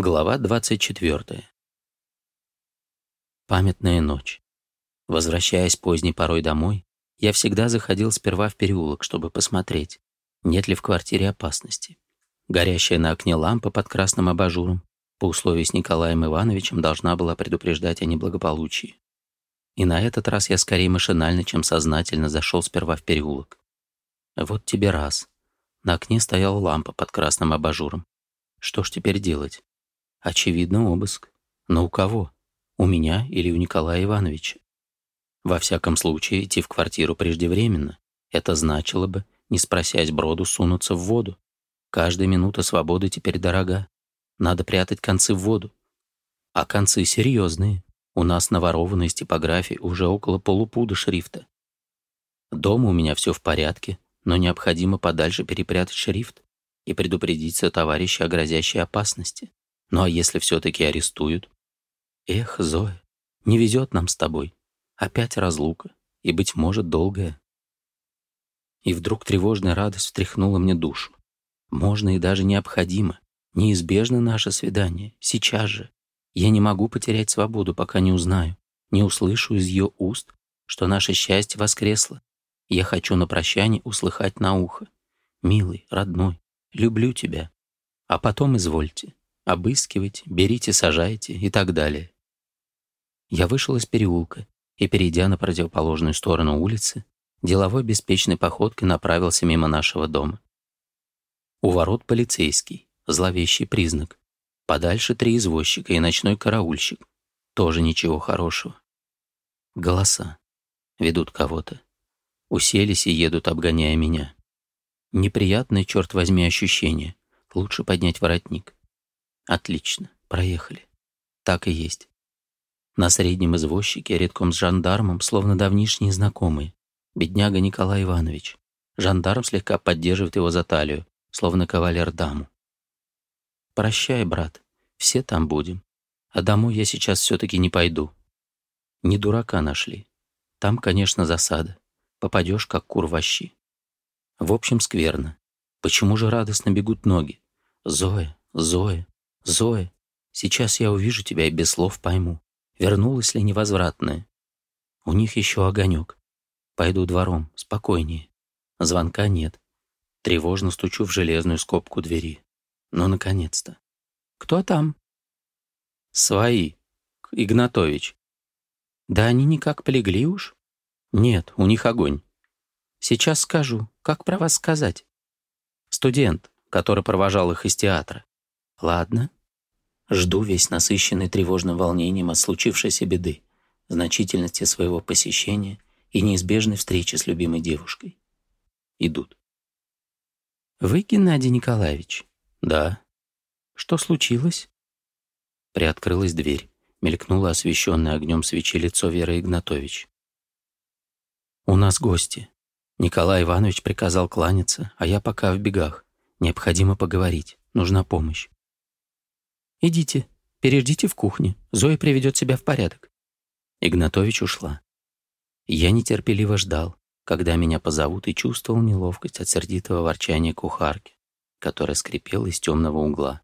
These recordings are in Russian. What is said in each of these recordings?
Глава 24. Памятная ночь. Возвращаясь поздней порой домой, я всегда заходил сперва в переулок, чтобы посмотреть, нет ли в квартире опасности. Горящая на окне лампа под красным абажуром по условию с Николаем Ивановичем должна была предупреждать о неблагополучии. И на этот раз я скорее машинально, чем сознательно зашел сперва в переулок. Вот тебе раз. На окне стояла лампа под красным абажуром. Что ж теперь делать? Очевидно, обыск. Но у кого? У меня или у Николая Ивановича? Во всяком случае, идти в квартиру преждевременно. Это значило бы, не спросясь броду, сунуться в воду. Каждая минута свободы теперь дорога. Надо прятать концы в воду. А концы серьезные. У нас наворовано из типографии уже около полупуда шрифта. Дома у меня все в порядке, но необходимо подальше перепрятать шрифт и предупредить сотоварища о грозящей опасности. Ну а если все-таки арестуют? Эх, Зоя, не везет нам с тобой. Опять разлука, и, быть может, долгая. И вдруг тревожная радость встряхнула мне душу. Можно и даже необходимо. Неизбежно наше свидание. Сейчас же. Я не могу потерять свободу, пока не узнаю, не услышу из ее уст, что наше счастье воскресло. Я хочу на прощание услыхать на ухо. «Милый, родной, люблю тебя». А потом извольте обыскивать, берите, сажайте и так далее. Я вышел из переулка и, перейдя на противоположную сторону улицы, деловой беспечной походкой направился мимо нашего дома. У ворот полицейский, зловещий признак. Подальше три извозчика и ночной караульщик. Тоже ничего хорошего. Голоса. Ведут кого-то. Уселись и едут, обгоняя меня. Неприятное, черт возьми, ощущение. Лучше поднять воротник. Отлично, проехали. Так и есть. На среднем извозчике, редком с жандармом, словно давнишние знакомые. Бедняга Николай Иванович. Жандарм слегка поддерживает его за талию, словно кавалер даму. «Прощай, брат, все там будем. А домой я сейчас все-таки не пойду. Не дурака нашли. Там, конечно, засада. Попадешь, как кур в. В общем, скверно. Почему же радостно бегут ноги? Зоя, Зоя, «Зоя, сейчас я увижу тебя и без слов пойму, вернулась ли невозвратная. У них еще огонек. Пойду двором, спокойнее. Звонка нет. Тревожно стучу в железную скобку двери. Ну, наконец-то. Кто там? Свои. Игнатович. Да они никак полегли уж. Нет, у них огонь. Сейчас скажу. Как про вас сказать? Студент, который провожал их из театра. Ладно, Жду весь насыщенный тревожным волнением от случившейся беды, значительности своего посещения и неизбежной встречи с любимой девушкой. Идут. «Вы Геннадий Николаевич?» «Да». «Что случилось?» Приоткрылась дверь. Мелькнуло освещенное огнем свечи лицо Веры Игнатович. «У нас гости. Николай Иванович приказал кланяться, а я пока в бегах. Необходимо поговорить. Нужна помощь». «Идите, переждите в кухне, Зоя приведет себя в порядок». Игнатович ушла. Я нетерпеливо ждал, когда меня позовут, и чувствовал неловкость от сердитого ворчания кухарки, которая скрипела из темного угла.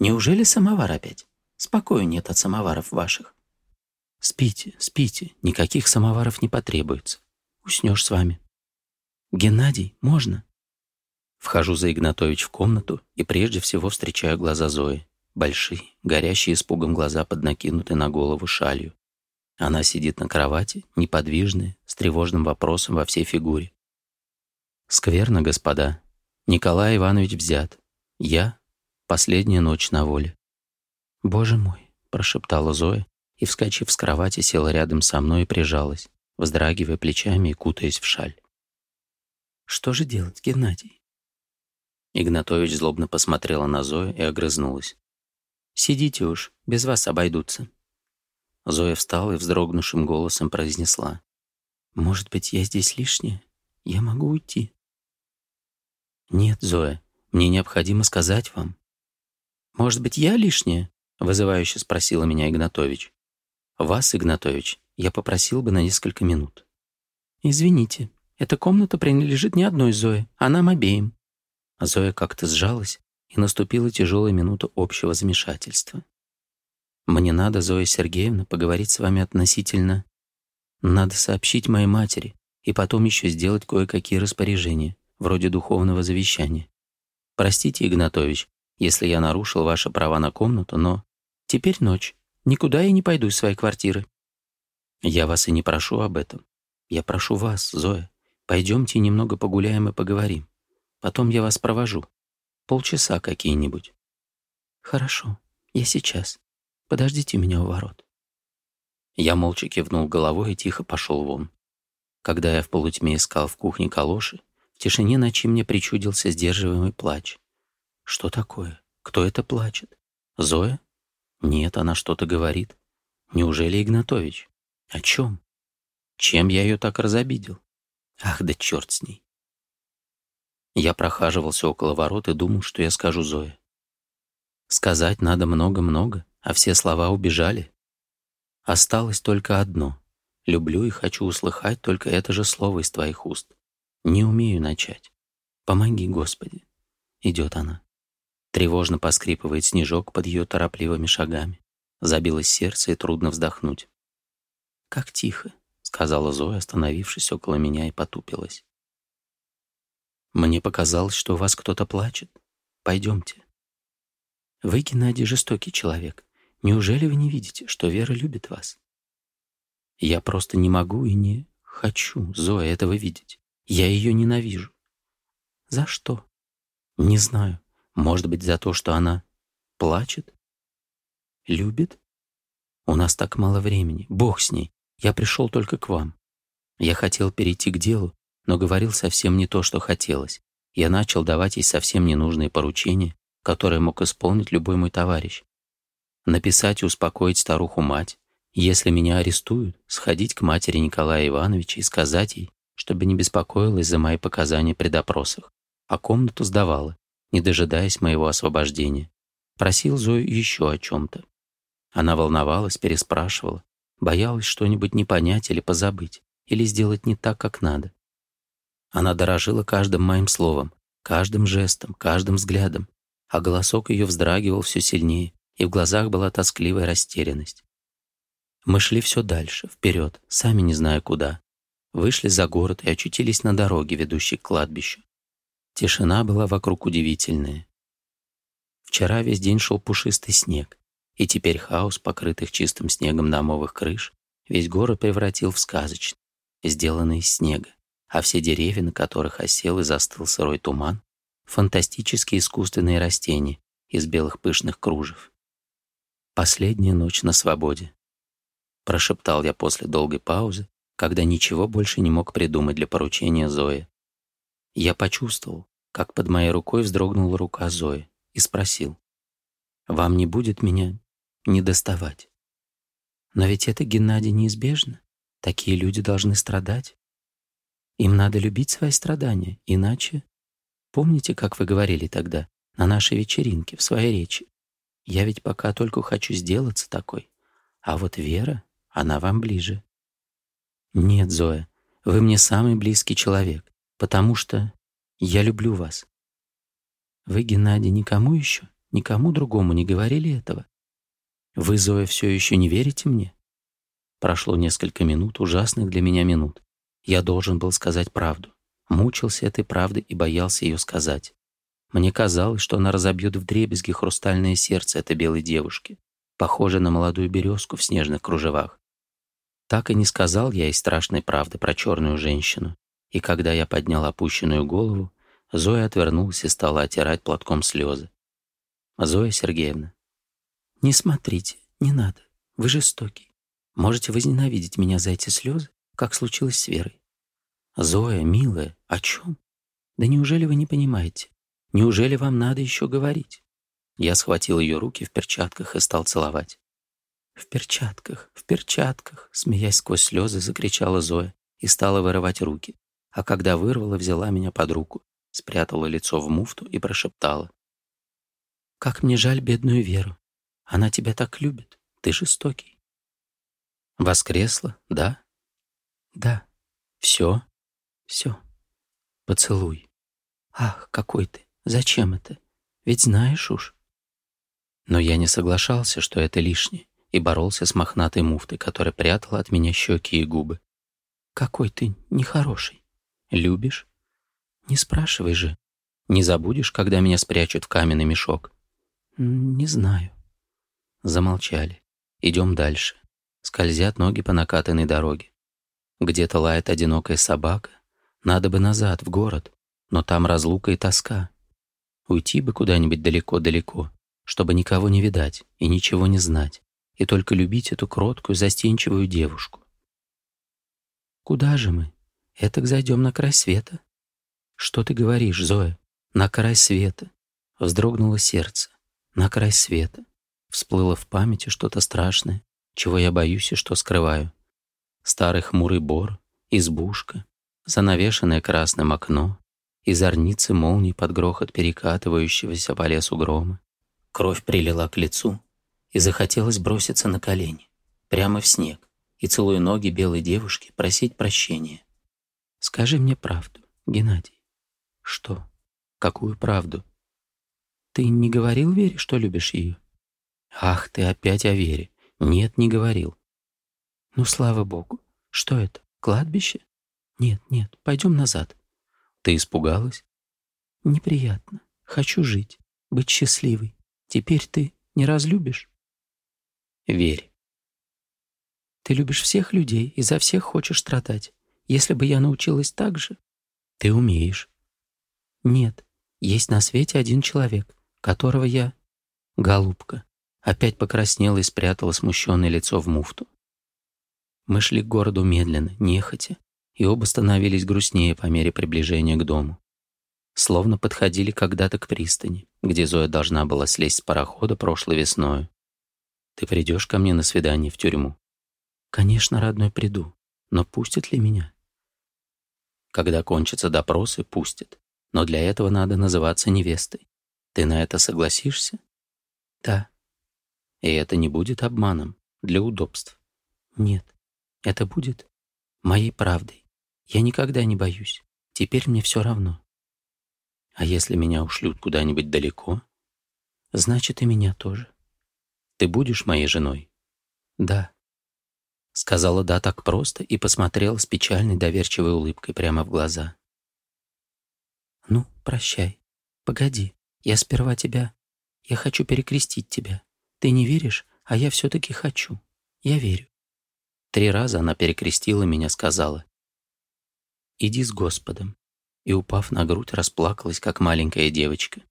«Неужели самовар опять? Спокою нет от самоваров ваших». «Спите, спите, никаких самоваров не потребуется. Уснешь с вами». «Геннадий, можно?» Вхожу за Игнатович в комнату и прежде всего встречаю глаза Зои. Большие, горящие испугом глаза поднакинуты на голову шалью. Она сидит на кровати, неподвижная, с тревожным вопросом во всей фигуре. «Скверно, господа. Николай Иванович взят. Я — последняя ночь на воле». «Боже мой!» — прошептала Зоя и, вскочив с кровати, села рядом со мной и прижалась, вздрагивая плечами и кутаясь в шаль. «Что же делать, Геннадий?» Игнатович злобно посмотрела на Зою и огрызнулась. Сидите уж, без вас обойдутся». Зоя встала и вздрогнувшим голосом произнесла. «Может быть, я здесь лишняя? Я могу уйти». «Нет, Зоя, мне необходимо сказать вам». «Может быть, я лишняя?» — вызывающе спросила меня Игнатович. «Вас, Игнатович, я попросил бы на несколько минут». «Извините, эта комната принадлежит не одной Зое, а нам обеим». Зоя как-то сжалась, и наступила тяжелая минута общего замешательства. «Мне надо, Зоя Сергеевна, поговорить с вами относительно. Надо сообщить моей матери и потом еще сделать кое-какие распоряжения, вроде духовного завещания. Простите, Игнатович, если я нарушил ваши права на комнату, но теперь ночь. Никуда я не пойду из своей квартиры». «Я вас и не прошу об этом. Я прошу вас, Зоя. Пойдемте немного погуляем и поговорим. Потом я вас провожу. Полчаса какие-нибудь. Хорошо, я сейчас. Подождите меня у ворот. Я молча кивнул головой и тихо пошел вон. Когда я в полутьме искал в кухне калоши, в тишине ночи мне причудился сдерживаемый плач. Что такое? Кто это плачет? Зоя? Нет, она что-то говорит. Неужели Игнатович? О чем? Чем я ее так разобидел? Ах, да черт с ней. Я прохаживался около ворот и думал, что я скажу Зое. Сказать надо много-много, а все слова убежали. Осталось только одно. Люблю и хочу услыхать только это же слово из твоих уст. Не умею начать. Помоги, Господи. Идет она. Тревожно поскрипывает снежок под ее торопливыми шагами. Забилось сердце и трудно вздохнуть. «Как тихо», — сказала Зоя, остановившись около меня и потупилась. Мне показалось, что у вас кто-то плачет. Пойдемте. Вы, Геннадий, жестокий человек. Неужели вы не видите, что Вера любит вас? Я просто не могу и не хочу, Зоя, этого видеть. Я ее ненавижу. За что? Не знаю. Может быть, за то, что она плачет? Любит? У нас так мало времени. Бог с ней. Я пришел только к вам. Я хотел перейти к делу, но говорил совсем не то, что хотелось. Я начал давать ей совсем ненужные поручения, которые мог исполнить любой мой товарищ. Написать и успокоить старуху-мать, если меня арестуют, сходить к матери Николая Ивановича и сказать ей, чтобы не беспокоилась за мои показания при допросах, а комнату сдавала, не дожидаясь моего освобождения. Просил Зою еще о чем-то. Она волновалась, переспрашивала, боялась что-нибудь не понять или позабыть, или сделать не так, как надо. Она дорожила каждым моим словом, каждым жестом, каждым взглядом, а голосок ее вздрагивал все сильнее, и в глазах была тоскливая растерянность. Мы шли все дальше, вперед, сами не зная куда. Вышли за город и очутились на дороге, ведущей к кладбищу. Тишина была вокруг удивительная. Вчера весь день шел пушистый снег, и теперь хаос, покрытых чистым снегом домовых крыш, весь город превратил в сказочный, сделанный из снега а все деревья, на которых осел и застыл сырой туман, фантастические искусственные растения из белых пышных кружев. «Последняя ночь на свободе», — прошептал я после долгой паузы, когда ничего больше не мог придумать для поручения Зои. Я почувствовал, как под моей рукой вздрогнула рука Зои, и спросил, «Вам не будет меня не доставать?» «Но ведь это, Геннадий, неизбежно. Такие люди должны страдать. Им надо любить свои страдания, иначе... Помните, как вы говорили тогда, на нашей вечеринке, в своей речи? Я ведь пока только хочу сделаться такой. А вот Вера, она вам ближе. Нет, Зоя, вы мне самый близкий человек, потому что я люблю вас. Вы, Геннадий, никому еще, никому другому не говорили этого. Вы, Зоя, все еще не верите мне? Прошло несколько минут, ужасных для меня минут. Я должен был сказать правду. Мучился этой правды и боялся ее сказать. Мне казалось, что она разобьет вдребезги хрустальное сердце этой белой девушки, похожей на молодую березку в снежных кружевах. Так и не сказал я и страшной правды про черную женщину. И когда я поднял опущенную голову, Зоя отвернулась и стала отирать платком слезы. «Зоя Сергеевна, не смотрите, не надо, вы жестокий. Можете возненавидеть меня за эти слезы, как случилось с Верой. Зоя, милая, о чем? Да неужели вы не понимаете? Неужели вам надо еще говорить? Я схватил ее руки в перчатках и стал целовать. «В перчатках, в перчатках!» — смеясь сквозь слезы, закричала Зоя и стала вырывать руки. А когда вырвала, взяла меня под руку, спрятала лицо в муфту и прошептала. «Как мне жаль бедную Веру. Она тебя так любит. Ты жестокий». Воскресла, да, да. Все? Все. Поцелуй. Ах, какой ты. Зачем это? Ведь знаешь уж. Но я не соглашался, что это лишнее, и боролся с мохнатой муфтой, которая прятала от меня щеки и губы. Какой ты нехороший. Любишь? Не спрашивай же. Не забудешь, когда меня спрячут в каменный мешок? Не знаю. Замолчали. Идем дальше. Скользят ноги по накатанной дороге. Где-то лает одинокая собака. Надо бы назад, в город, но там разлука и тоска. Уйти бы куда-нибудь далеко-далеко, чтобы никого не видать и ничего не знать, и только любить эту кроткую, застенчивую девушку. «Куда же мы? Этак зайдем на край света». «Что ты говоришь, Зоя? На край света!» Вздрогнуло сердце. «На край света!» Всплыло в памяти что-то страшное, чего я боюсь и что скрываю. Старый хмурый бор, избушка, занавешенное красным окно, и зорницы молний под грохот перекатывающегося по лесу грома. Кровь прилила к лицу, и захотелось броситься на колени, прямо в снег, и, целуя ноги белой девушки, просить прощения. «Скажи мне правду, Геннадий». «Что? Какую правду?» «Ты не говорил Вере, что любишь ее?» «Ах, ты опять о Вере. Нет, не говорил. Ну, слава богу. Что это? Кладбище? Нет, нет, пойдем назад. Ты испугалась? Неприятно. Хочу жить, быть счастливой. Теперь ты не разлюбишь? Верь. Ты любишь всех людей и за всех хочешь страдать. Если бы я научилась так же... Ты умеешь. Нет, есть на свете один человек, которого я... Голубка. Опять покраснела и спрятала смущенное лицо в муфту. Мы шли к городу медленно, нехотя, и оба становились грустнее по мере приближения к дому. Словно подходили когда-то к пристани, где Зоя должна была слезть с парохода прошлой весною. «Ты придешь ко мне на свидание в тюрьму?» «Конечно, родной, приду. Но пустят ли меня?» «Когда кончатся допросы, пустят. Но для этого надо называться невестой. Ты на это согласишься?» «Да». «И это не будет обманом? Для удобств?» «Нет». Это будет моей правдой. Я никогда не боюсь. Теперь мне все равно. А если меня ушлют куда-нибудь далеко, значит и меня тоже. Ты будешь моей женой? Да. Сказала да так просто и посмотрела с печальной доверчивой улыбкой прямо в глаза. Ну, прощай. Погоди, я сперва тебя... Я хочу перекрестить тебя. Ты не веришь, а я все-таки хочу. Я верю. Три раза она перекрестила меня, сказала «Иди с Господом», и, упав на грудь, расплакалась, как маленькая девочка.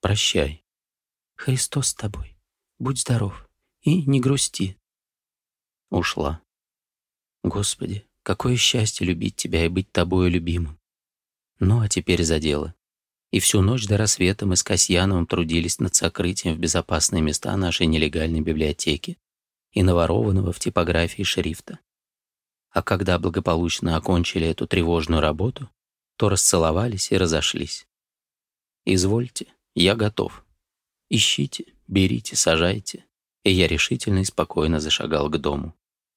«Прощай». «Христос с тобой. Будь здоров и не грусти». Ушла. «Господи, какое счастье любить тебя и быть тобою любимым». Ну, а теперь за дело. И всю ночь до рассвета мы с Касьяновым трудились над сокрытием в безопасные места нашей нелегальной библиотеки и наворованного в типографии шрифта. А когда благополучно окончили эту тревожную работу, то расцеловались и разошлись. «Извольте, я готов. Ищите, берите, сажайте». И я решительно и спокойно зашагал к дому.